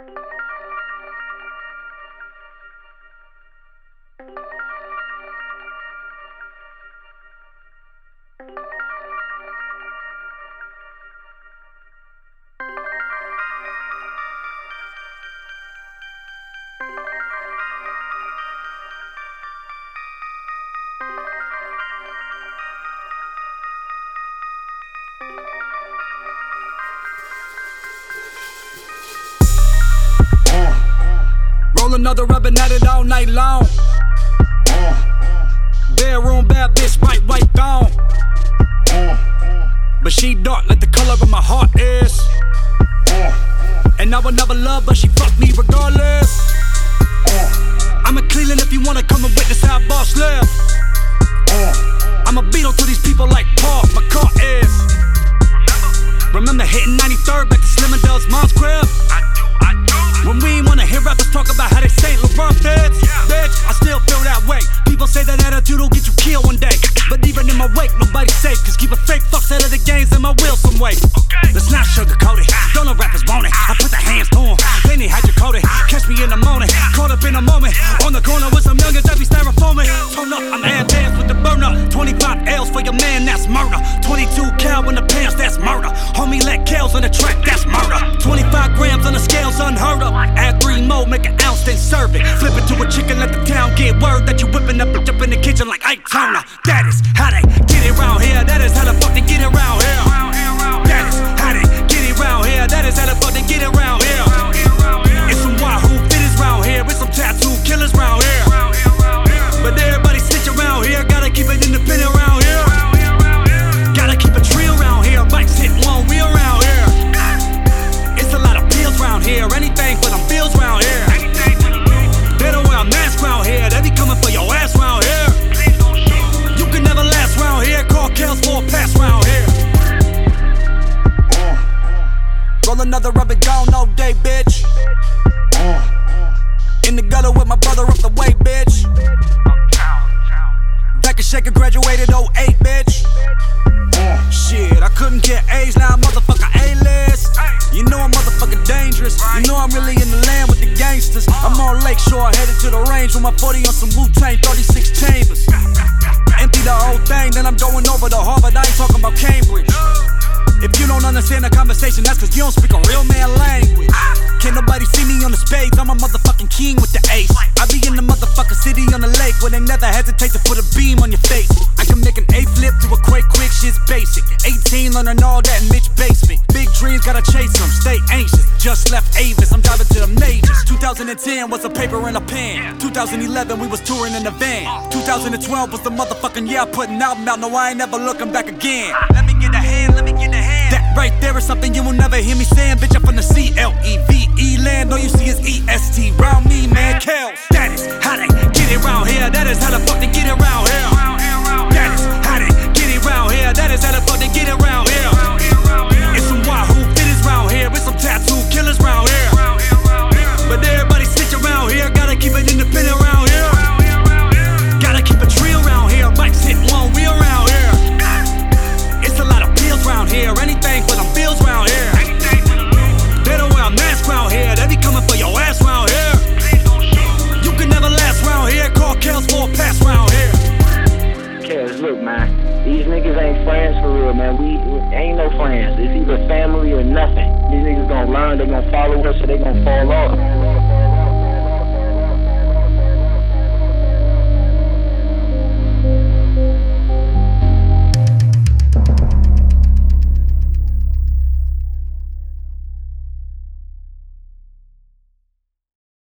you Roll another up and at it all night long. Bedroom bad bitch, white, white thong. But she dark like the color of my heart is. And I will never love, but she fuck me regardless. I'm in Cleveland if you wanna come and witness how I boss live. I'ma beat on to these people like Paul McCart is. Remember hitting 93rd back to Slim and Dell's mom's crib? When we wanna hear talk about how they Saint Laurent fits, bitch, I still feel that way. People say that attitude will get you killed one day. But even in my wake, nobody's safe. Cause keep a fake fucks out of the games serve it. Flip it to a chicken, let the town get word that you whipping up, up in the kitchen like Ike. That is how on Lakeshore, headed to the range with my 40 on some Wu-Tang, 36 chambers. Empty the whole thing, then I'm going over to Harvard. I ain't talking about Cambridge. If you don't understand the conversation, that's cause you don't speak a real man language. Can't nobody see me on the spades, I'm a motherfucking king with the ace. I be in the motherfucking city on the lake where they never hesitate to put a beam on your face. I can make an A flip to a quake quick, shit's basic. 18, learning all that Mitch basement. Dreams, gotta chase them, stay anxious. Just left Avis, I'm driving to the majors. 2010 was a paper and a pen. 2011, we was touring in a van. 2012 was the motherfucking year I put an album out, no, I ain't never looking back again. Let me get a hand, let me get a hand. That right there is something you will never hear me saying. Bitch, I'm from the C L E V E land. All you see is E S T. Round me, man. Kel. That is how they get it round here. That is how the these niggas ain't friends for real, man. We, ain't no friends. It's either family or nothing. These niggas gonna learn, they gonna follow us, or they gonna fall off.